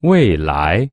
未来。